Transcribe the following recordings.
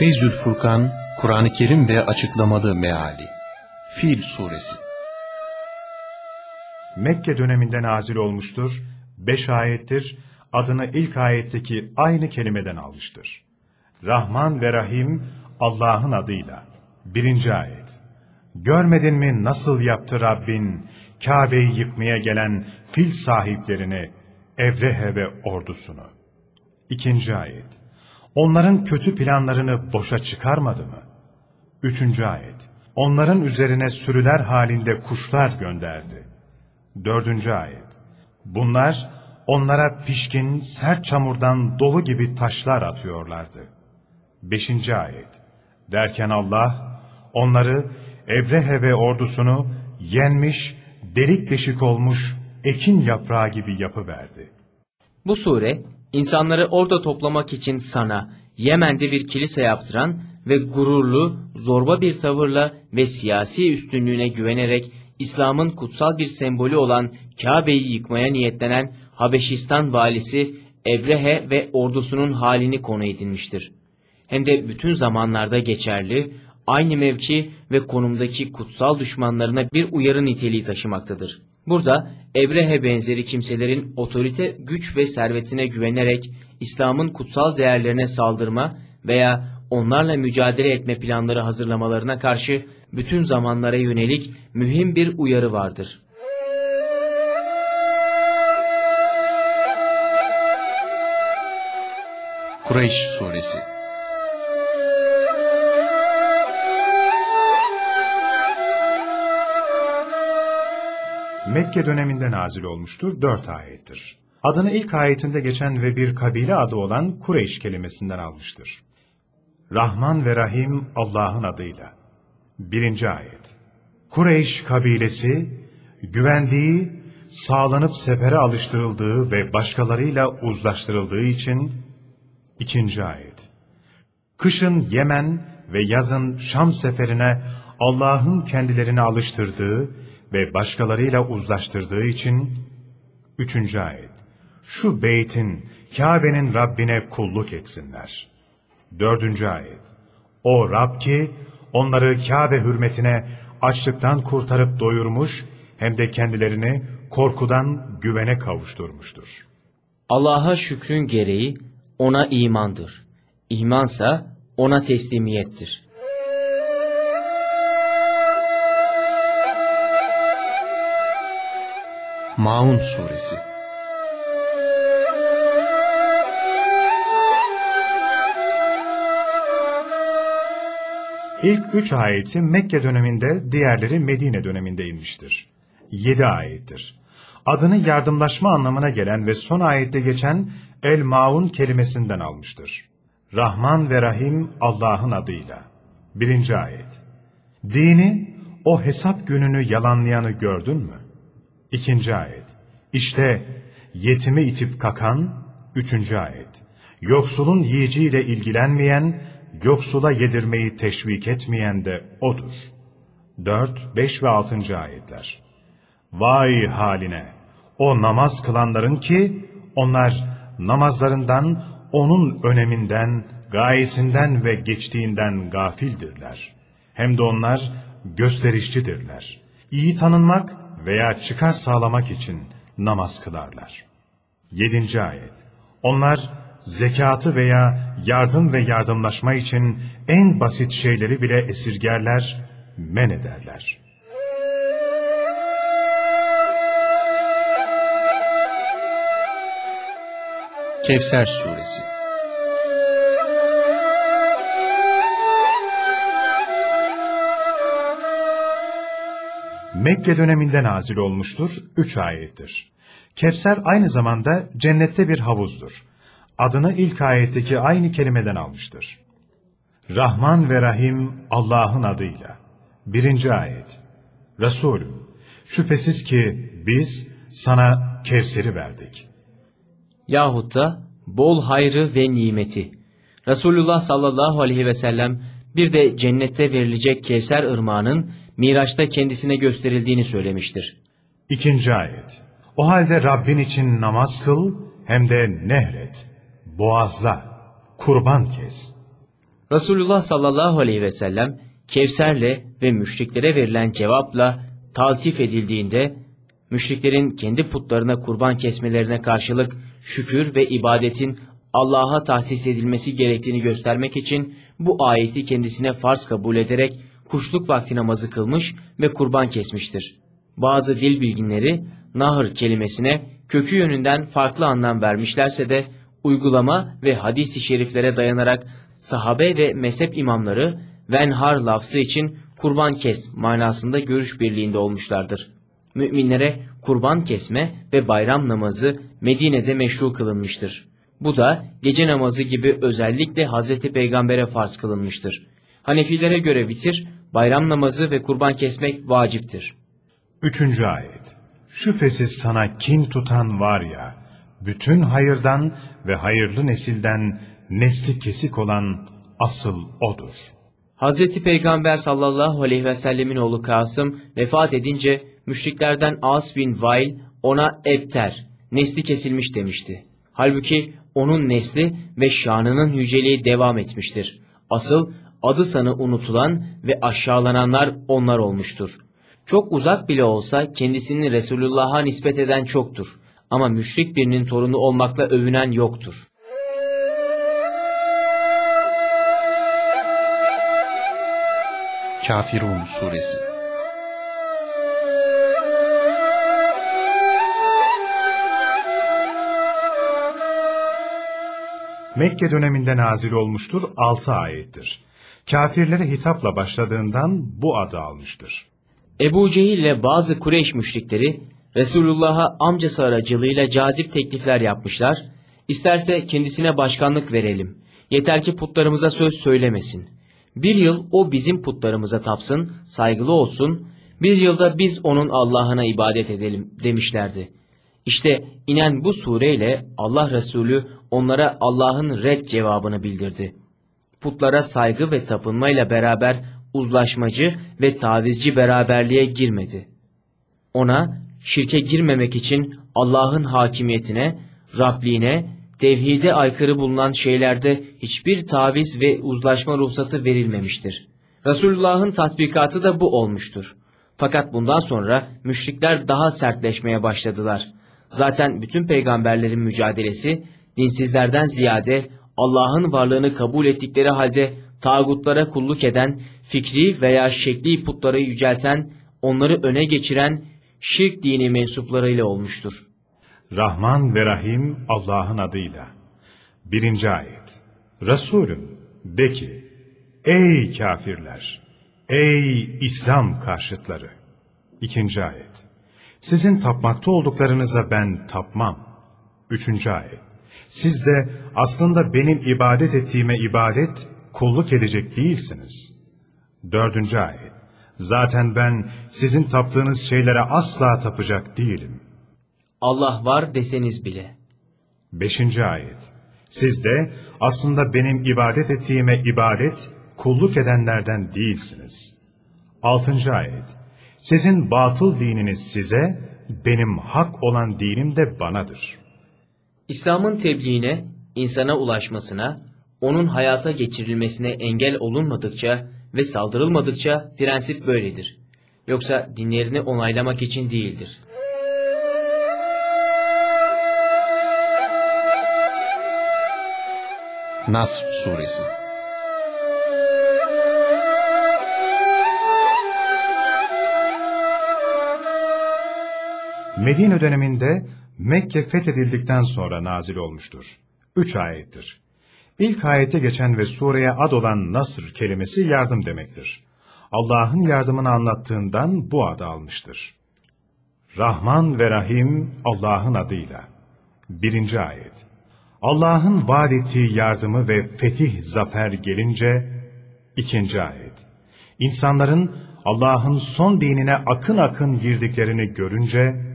Feyzül Furkan, Kur'an-ı Kerim ve Açıklamalı Meali Fil Suresi Mekke döneminde nazil olmuştur, beş ayettir, adını ilk ayetteki aynı kelimeden almıştır. Rahman ve Rahim Allah'ın adıyla. Birinci ayet. Görmedin mi nasıl yaptı Rabbin, Kabe'yi yıkmaya gelen fil sahiplerini, Ebrehe ve ordusunu? İkinci ayet. Onların kötü planlarını boşa çıkarmadı mı? Üçüncü ayet. Onların üzerine sürüler halinde kuşlar gönderdi. Dördüncü ayet. Bunlar onlara pişkin, sert çamurdan dolu gibi taşlar atıyorlardı. Beşinci ayet. Derken Allah onları Ebrehe ve ordusunu yenmiş, delik deşik olmuş ekin yaprağı gibi yapıverdi. Bu sure insanları orada toplamak için sana Yemen'de bir kilise yaptıran ve gururlu, zorba bir tavırla ve siyasi üstünlüğüne güvenerek İslam'ın kutsal bir sembolü olan Kabe'yi yıkmaya niyetlenen Habeşistan valisi Ebrehe ve ordusunun halini konu edinmiştir. Hem de bütün zamanlarda geçerli, aynı mevki ve konumdaki kutsal düşmanlarına bir uyarı niteliği taşımaktadır. Burada Ebrehe benzeri kimselerin otorite, güç ve servetine güvenerek İslam'ın kutsal değerlerine saldırma veya onlarla mücadele etme planları hazırlamalarına karşı bütün zamanlara yönelik mühim bir uyarı vardır. Kureyş Suresi Mekke döneminde nazil olmuştur, dört ayettir. Adını ilk ayetinde geçen ve bir kabile adı olan Kureyş kelimesinden almıştır. Rahman ve Rahim Allah'ın adıyla. Birinci ayet. Kureyş kabilesi, güvendiği, sağlanıp sefere alıştırıldığı ve başkalarıyla uzlaştırıldığı için, ikinci ayet. Kışın Yemen ve yazın Şam seferine Allah'ın kendilerini alıştırdığı ve başkalarıyla uzlaştırdığı için, üçüncü ayet. Şu beytin, Kabe'nin Rabbine kulluk etsinler. Dördüncü ayet. O Rab ki, onları Kabe hürmetine açlıktan kurtarıp doyurmuş, hem de kendilerini korkudan güvene kavuşturmuştur. Allah'a şükrün gereği ona imandır. İmansa ona teslimiyettir. Maun Suresi İlk üç ayeti Mekke döneminde, diğerleri Medine döneminde inmiştir. Yedi ayettir. Adını yardımlaşma anlamına gelen ve son ayette geçen El-Maun kelimesinden almıştır. Rahman ve Rahim Allah'ın adıyla. Birinci ayet. Dini, o hesap gününü yalanlayanı gördün mü? İkinci ayet. İşte yetimi itip kakan, üçüncü ayet. Yoksulun yiyeceğiyle ilgilenmeyen, yoksula yedirmeyi teşvik etmeyen de O'dur. 4, 5 ve 6. ayetler. Vay haline! O namaz kılanların ki, onlar namazlarından, onun öneminden, gayesinden ve geçtiğinden gafildirler. Hem de onlar gösterişçidirler. İyi tanınmak veya çıkar sağlamak için namaz kılarlar. 7. ayet. Onlar zekatı veya yardım ve yardımlaşma için en basit şeyleri bile esirgerler, men ederler. Kevser Suresi Mekke döneminde nazil olmuştur, üç ayettir. Kevser aynı zamanda cennette bir havuzdur. Adını ilk ayetteki aynı kelimeden almıştır. Rahman ve Rahim Allah'ın adıyla. Birinci ayet. Resulüm, şüphesiz ki biz sana Kevser'i verdik. Yahut da bol hayrı ve nimeti. Resulullah sallallahu aleyhi ve sellem bir de cennette verilecek Kevser ırmağının Miraç'ta kendisine gösterildiğini söylemiştir. İkinci ayet. O halde Rabbin için namaz kıl hem de nehret, boğazla, kurban kes. Resulullah sallallahu aleyhi ve sellem Kevser'le ve müşriklere verilen cevapla taltif edildiğinde müşriklerin kendi putlarına kurban kesmelerine karşılık şükür ve ibadetin Allah'a tahsis edilmesi gerektiğini göstermek için bu ayeti kendisine farz kabul ederek kuşluk vakti namazı kılmış ve kurban kesmiştir. Bazı dil bilginleri nahır kelimesine kökü yönünden farklı anlam vermişlerse de uygulama ve hadis-i şeriflere dayanarak sahabe ve mezhep imamları venhar lafzı için kurban kes manasında görüş birliğinde olmuşlardır. Müminlere kurban kesme ve bayram namazı Medine'de meşru kılınmıştır. Bu da gece namazı gibi özellikle Hazreti Peygamber'e farz kılınmıştır. Hanefilere göre vitir, bayram namazı ve kurban kesmek vaciptir. Üçüncü ayet. Şüphesiz sana kin tutan var ya, bütün hayırdan ve hayırlı nesilden nesli kesik olan asıl odur. Hazreti Peygamber sallallahu aleyhi ve sellemin oğlu Kasım vefat edince müşriklerden As bin Vail ona ebter, nesli kesilmiş demişti. Halbuki onun nesli ve şanının yüceliği devam etmiştir. Asıl adı sanı unutulan ve aşağılananlar onlar olmuştur. Çok uzak bile olsa kendisini Resulullah'a nispet eden çoktur. Ama müşrik birinin torunu olmakla övünen yoktur. Kafirun Suresi Mekke döneminde nazil olmuştur, altı ayettir. Kafirlere hitapla başladığından bu adı almıştır. Ebu Cehil ile bazı Kureyş müşrikleri Resulullah'a amcası aracılığıyla cazip teklifler yapmışlar. İsterse kendisine başkanlık verelim. Yeter ki putlarımıza söz söylemesin. Bir yıl o bizim putlarımıza tapsın, saygılı olsun. Bir yılda biz onun Allah'ına ibadet edelim demişlerdi. İşte inen bu sureyle Allah Resulü onlara Allah'ın red cevabını bildirdi. Putlara saygı ve tapınmayla beraber uzlaşmacı ve tavizci beraberliğe girmedi. Ona şirke girmemek için Allah'ın hakimiyetine, Rabliğine, tevhide aykırı bulunan şeylerde hiçbir taviz ve uzlaşma ruhsatı verilmemiştir. Resulullah'ın tatbikatı da bu olmuştur. Fakat bundan sonra müşrikler daha sertleşmeye başladılar. Zaten bütün peygamberlerin mücadelesi dinsizlerden ziyade Allah'ın varlığını kabul ettikleri halde tağutlara kulluk eden, fikri veya şekli putları yücelten, onları öne geçiren şirk dini mensuplarıyla olmuştur. Rahman ve Rahim Allah'ın adıyla. Birinci ayet. Resulüm de ki, ey kafirler, ey İslam karşıtları. İkinci ayet. Sizin tapmakta olduklarınıza ben tapmam. Üçüncü ayet. Siz de aslında benim ibadet ettiğime ibadet, kulluk edecek değilsiniz. Dördüncü ayet. Zaten ben sizin taptığınız şeylere asla tapacak değilim. Allah var deseniz bile. Beşinci ayet. Siz de aslında benim ibadet ettiğime ibadet, kulluk edenlerden değilsiniz. Altıncı ayet. Sizin batıl dininiz size, benim hak olan dinim de banadır. İslam'ın tebliğine, insana ulaşmasına, onun hayata geçirilmesine engel olunmadıkça ve saldırılmadıkça prensip böyledir. Yoksa dinlerini onaylamak için değildir. Nasr Suresi Medine döneminde Mekke fethedildikten sonra nazil olmuştur. Üç ayettir. İlk ayete geçen ve sureye ad olan Nasr kelimesi yardım demektir. Allah'ın yardımını anlattığından bu adı almıştır. Rahman ve Rahim Allah'ın adıyla. Birinci ayet. Allah'ın vaat ettiği yardımı ve fetih zafer gelince, ikinci ayet. İnsanların Allah'ın son dinine akın akın girdiklerini görünce,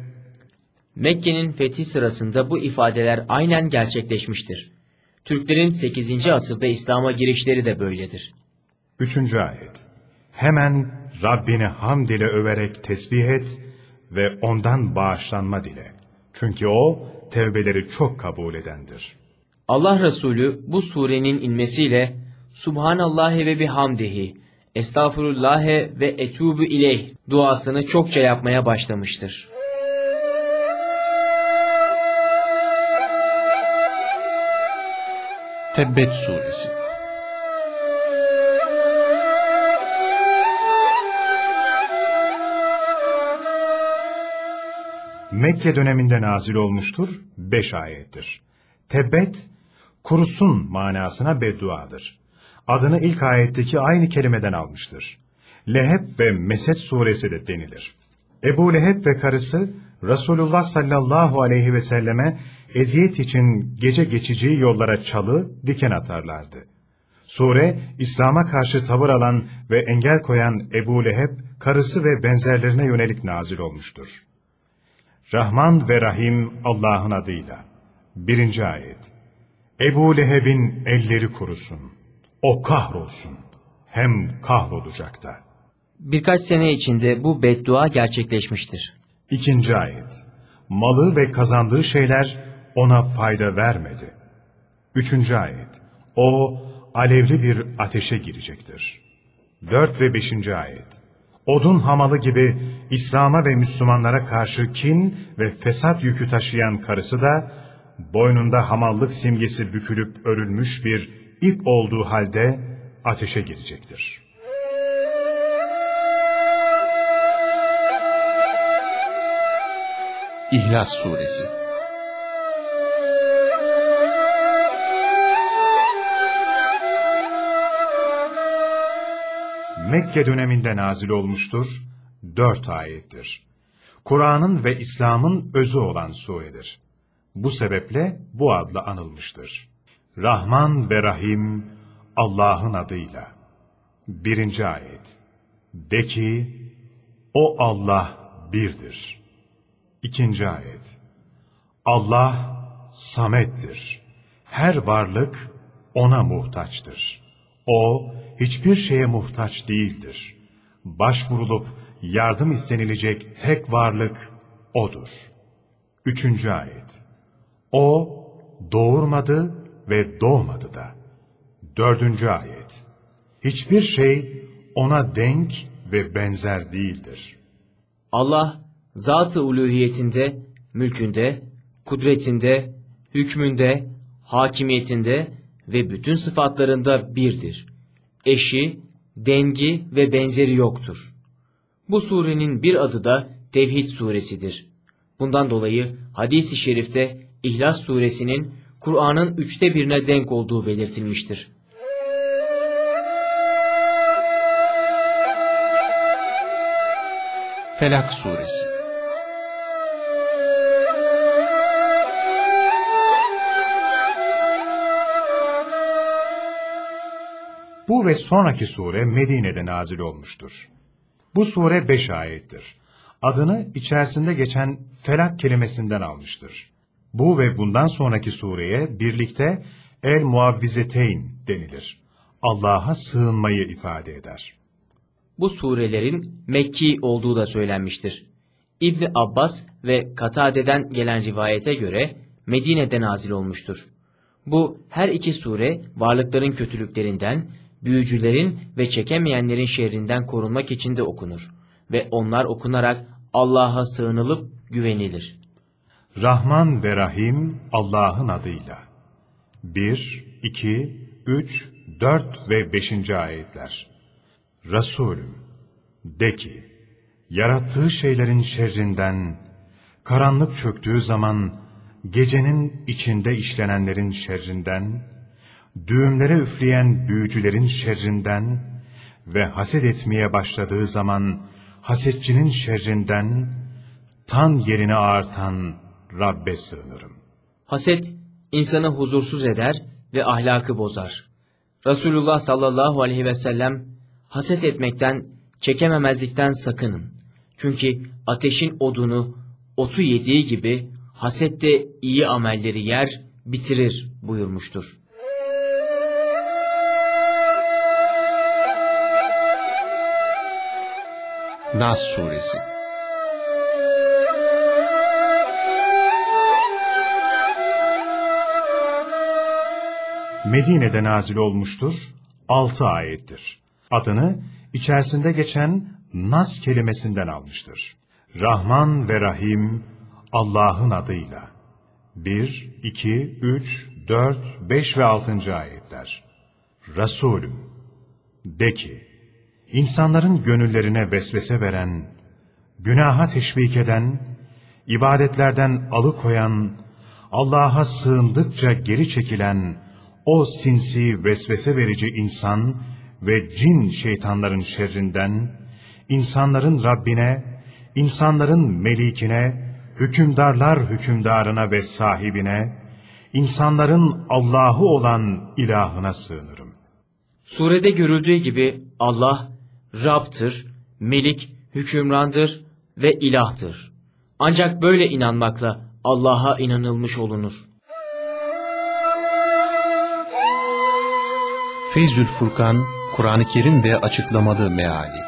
Mekke'nin fethi sırasında bu ifadeler aynen gerçekleşmiştir. Türklerin 8. asırda İslam'a girişleri de böyledir. Üçüncü ayet. Hemen Rabbini hamd ile överek tesbih et ve ondan bağışlanma dile. Çünkü o tevbeleri çok kabul edendir. Allah Resulü bu surenin inmesiyle Subhanallahi ve bihamdihi, Estağfurullahe ve etubu ileyh duasını çokça yapmaya başlamıştır. Tebbet suresi Mekke döneminde nazil olmuştur, beş ayettir. Tebbet, kurusun manasına bedduadır. Adını ilk ayetteki aynı kelimeden almıştır. Leheb ve Mesed suresi de denilir. Ebu Leheb ve karısı Resulullah sallallahu aleyhi ve selleme eziyet için gece geçici yollara çalı, diken atarlardı. Sure, İslam'a karşı tavır alan ve engel koyan Ebu Leheb, karısı ve benzerlerine yönelik nazil olmuştur. Rahman ve Rahim Allah'ın adıyla. Birinci ayet. Ebu Leheb'in elleri kurusun. O kahrolsun. Hem kahrolacak da. Birkaç sene içinde bu beddua gerçekleşmiştir. İkinci ayet. Malı ve kazandığı şeyler ona fayda vermedi. Üçüncü ayet. O alevli bir ateşe girecektir. Dört ve beşinci ayet. Odun hamalı gibi İslam'a ve Müslümanlara karşı kin ve fesat yükü taşıyan karısı da boynunda hamallık simgesi bükülüp örülmüş bir ip olduğu halde ateşe girecektir. İhlas suresi Mekke döneminde nazil olmuştur, dört ayettir. Kur'an'ın ve İslam'ın özü olan suredir. Bu sebeple bu adla anılmıştır. Rahman ve Rahim Allah'ın adıyla. Birinci ayet. De ki, o Allah birdir. İkinci ayet. Allah samettir. Her varlık ona muhtaçtır. O hiçbir şeye muhtaç değildir. Başvurulup yardım istenilecek tek varlık O'dur. Üçüncü ayet. O doğurmadı ve doğmadı da. Dördüncü ayet. Hiçbir şey ona denk ve benzer değildir. Allah zat-ı uluhiyetinde, mülkünde, kudretinde, hükmünde, hakimiyetinde ve bütün sıfatlarında birdir. Eşi, dengi ve benzeri yoktur. Bu surenin bir adı da Tevhid suresidir. Bundan dolayı hadis-i şerifte İhlas suresinin Kur'an'ın üçte birine denk olduğu belirtilmiştir. Felak suresi Bu ve sonraki sure Medine'de nazil olmuştur. Bu sure beş ayettir. Adını içerisinde geçen felak kelimesinden almıştır. Bu ve bundan sonraki sureye birlikte El Muavvizeteyn denilir. Allah'a sığınmayı ifade eder. Bu surelerin Mekki olduğu da söylenmiştir. İbni Abbas ve Katade'den gelen rivayete göre Medine'de nazil olmuştur. Bu her iki sure varlıkların kötülüklerinden, büyücülerin ve çekemeyenlerin şerrinden korunmak için de okunur ve onlar okunarak Allah'a sığınılıp güvenilir. Rahman ve Rahim Allah'ın adıyla. 1, 2, 3, 4 ve 5. ayetler. Resulüm, de ki, yarattığı şeylerin şerrinden, karanlık çöktüğü zaman gecenin içinde işlenenlerin şerrinden, düğümlere üfleyen büyücülerin şerrinden ve haset etmeye başladığı zaman hasetçinin şerrinden, tan yerine artan Rabbe sığınırım. Haset insanı huzursuz eder ve ahlakı bozar. Resulullah sallallahu aleyhi ve sellem haset etmekten, çekememezlikten sakının. Çünkü ateşin odunu, otu yediği gibi haset de iyi amelleri yer, bitirir buyurmuştur. Nas suresi Medine'de nazil olmuştur, 6 ayettir. Adını içerisinde geçen Nas kelimesinden almıştır. Rahman ve Rahim Allah'ın adıyla. 1, 2, 3, 4, 5 ve 6. ayetler. Resulüm, de ki, insanların gönüllerine vesvese veren, günaha teşvik eden, ibadetlerden alıkoyan, Allah'a sığındıkça geri çekilen o sinsi vesvese verici insan ve cin şeytanların şerrinden, insanların Rabbine, insanların melikine, hükümdarlar hükümdarına ve sahibine, insanların Allah'ı olan ilahına sığınırım. Surede görüldüğü gibi Allah Rab'tır, Melik, hükümrandır ve ilahtır. Ancak böyle inanmakla Allah'a inanılmış olunur. Feyzül Furkan, Kur'an-ı Kerim ve Açıklamalı Meali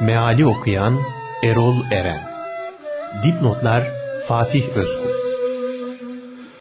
Meali okuyan Erol Eren Dipnotlar Fatih Özgür